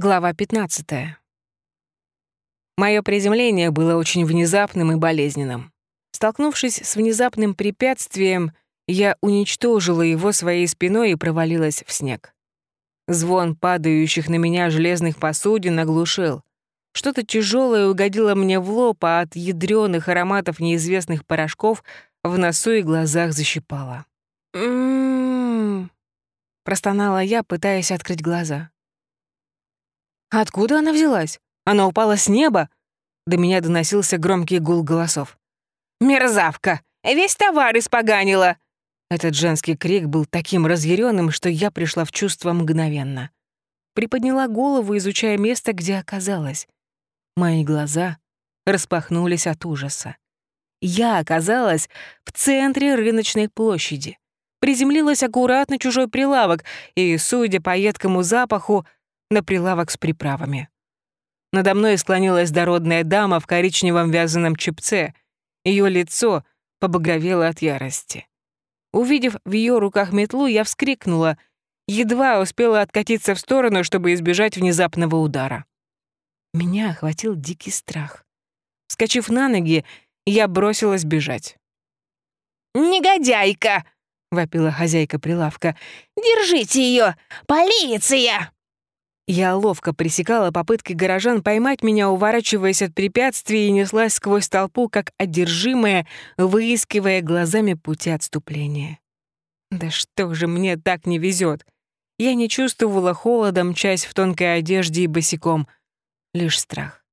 Глава 15. Моё приземление было очень внезапным и болезненным. Столкнувшись с внезапным препятствием, я уничтожила его своей спиной и провалилась в снег. Звон падающих на меня железных посудин оглушил. Что-то тяжелое угодило мне в лоб, а от ядрёных ароматов неизвестных порошков в носу и глазах защипало. «М-м-м», простонала я, пытаясь открыть глаза. Откуда она взялась? Она упала с неба? До меня доносился громкий гул голосов. «Мерзавка! Весь товар испоганила!» Этот женский крик был таким разъяренным, что я пришла в чувство мгновенно. Приподняла голову, изучая место, где оказалась. Мои глаза распахнулись от ужаса. Я оказалась в центре рыночной площади. Приземлилась аккуратно чужой прилавок и, судя по едкому запаху, на прилавок с приправами. Надо мной склонилась дородная дама в коричневом вязаном чепце. Ее лицо побагровело от ярости. Увидев в ее руках метлу, я вскрикнула, едва успела откатиться в сторону, чтобы избежать внезапного удара. Меня охватил дикий страх. Вскочив на ноги, я бросилась бежать. «Негодяйка!» — вопила хозяйка прилавка. «Держите ее! Полиция!» Я ловко пресекала попытки горожан поймать меня, уворачиваясь от препятствий и неслась сквозь толпу, как одержимая, выискивая глазами пути отступления. Да что же мне так не везет? Я не чувствовала холода, часть в тонкой одежде и босиком. Лишь страх.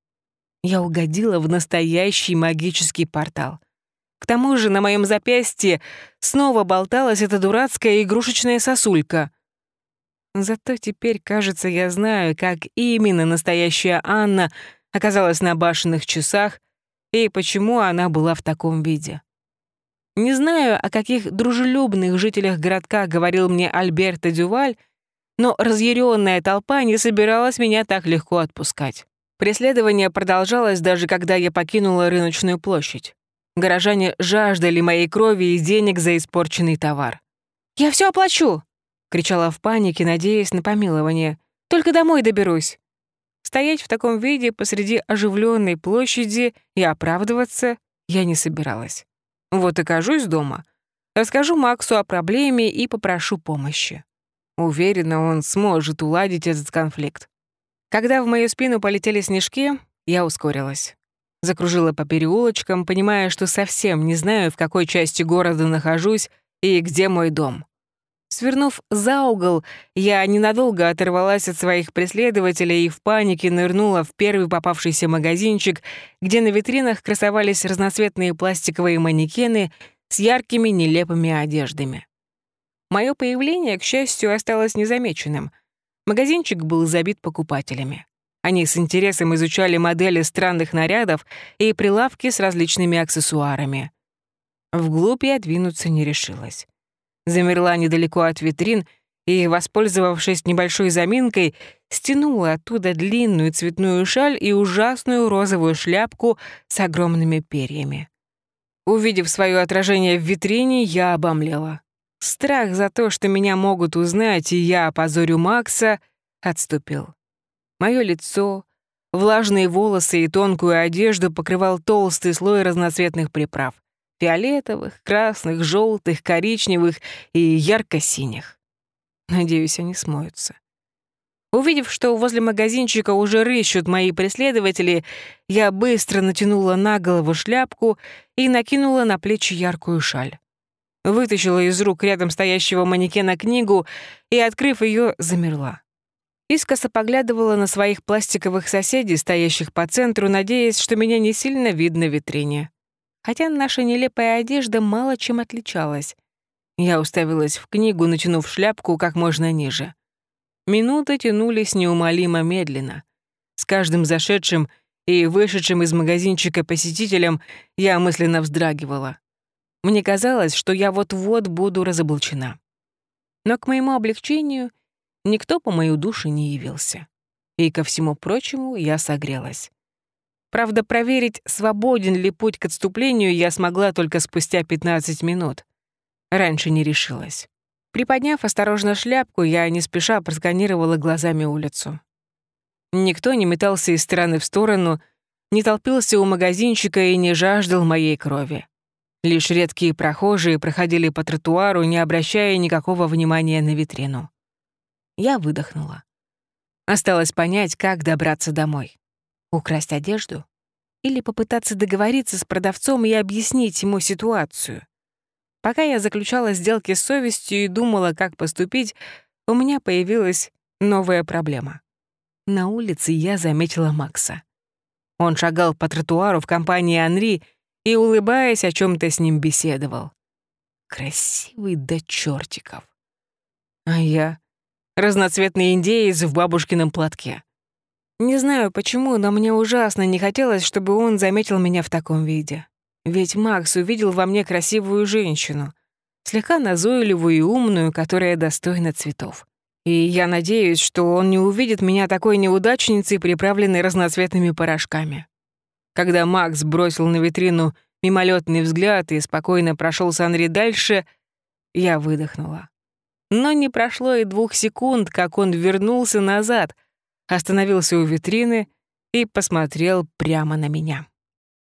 Я угодила в настоящий магический портал. К тому же на моем запястье снова болталась эта дурацкая игрушечная сосулька. Зато теперь, кажется, я знаю, как именно настоящая Анна оказалась на башенных часах и почему она была в таком виде. Не знаю, о каких дружелюбных жителях городка говорил мне Альберто Дюваль, но разъяренная толпа не собиралась меня так легко отпускать. Преследование продолжалось даже когда я покинула рыночную площадь. Горожане жаждали моей крови и денег за испорченный товар. «Я все оплачу!» Кричала в панике, надеясь на помилование. «Только домой доберусь!» Стоять в таком виде посреди оживленной площади и оправдываться я не собиралась. Вот и кажусь дома. Расскажу Максу о проблеме и попрошу помощи. Уверена, он сможет уладить этот конфликт. Когда в мою спину полетели снежки, я ускорилась. Закружила по переулочкам, понимая, что совсем не знаю, в какой части города нахожусь и где мой дом. Свернув за угол, я ненадолго оторвалась от своих преследователей и в панике нырнула в первый попавшийся магазинчик, где на витринах красовались разноцветные пластиковые манекены с яркими нелепыми одеждами. Мое появление, к счастью, осталось незамеченным. Магазинчик был забит покупателями. Они с интересом изучали модели странных нарядов и прилавки с различными аксессуарами. Вглубь я двинуться не решилась замерла недалеко от витрин и, воспользовавшись небольшой заминкой, стянула оттуда длинную цветную шаль и ужасную розовую шляпку с огромными перьями. Увидев свое отражение в витрине, я обомлела. Страх за то, что меня могут узнать, и я опозорю Макса, отступил. Мое лицо, влажные волосы и тонкую одежду покрывал толстый слой разноцветных приправ фиолетовых, красных, желтых, коричневых и ярко-синих. Надеюсь, они смоются. Увидев, что возле магазинчика уже рыщут мои преследователи, я быстро натянула на голову шляпку и накинула на плечи яркую шаль. Вытащила из рук рядом стоящего манекена книгу и, открыв ее, замерла. Искоса поглядывала на своих пластиковых соседей, стоящих по центру, надеясь, что меня не сильно видно в витрине хотя наша нелепая одежда мало чем отличалась. Я уставилась в книгу, натянув шляпку как можно ниже. Минуты тянулись неумолимо медленно. С каждым зашедшим и вышедшим из магазинчика посетителем я мысленно вздрагивала. Мне казалось, что я вот-вот буду разоблачена. Но к моему облегчению никто по мою душу не явился. И ко всему прочему я согрелась. Правда, проверить, свободен ли путь к отступлению, я смогла только спустя 15 минут. Раньше не решилась. Приподняв осторожно шляпку, я не спеша просканировала глазами улицу. Никто не метался из стороны в сторону, не толпился у магазинчика и не жаждал моей крови. Лишь редкие прохожие проходили по тротуару, не обращая никакого внимания на витрину. Я выдохнула. Осталось понять, как добраться домой. Украсть одежду? Или попытаться договориться с продавцом и объяснить ему ситуацию? Пока я заключала сделки с совестью и думала, как поступить, у меня появилась новая проблема. На улице я заметила Макса. Он шагал по тротуару в компании Анри и, улыбаясь, о чем то с ним беседовал. Красивый до чертиков. А я — разноцветный индеец в бабушкином платке. Не знаю почему, но мне ужасно не хотелось, чтобы он заметил меня в таком виде. Ведь Макс увидел во мне красивую женщину, слегка назойливую и умную, которая достойна цветов. И я надеюсь, что он не увидит меня такой неудачницей, приправленной разноцветными порошками. Когда Макс бросил на витрину мимолетный взгляд и спокойно прошел с Анри дальше, я выдохнула. Но не прошло и двух секунд, как он вернулся назад, остановился у витрины и посмотрел прямо на меня.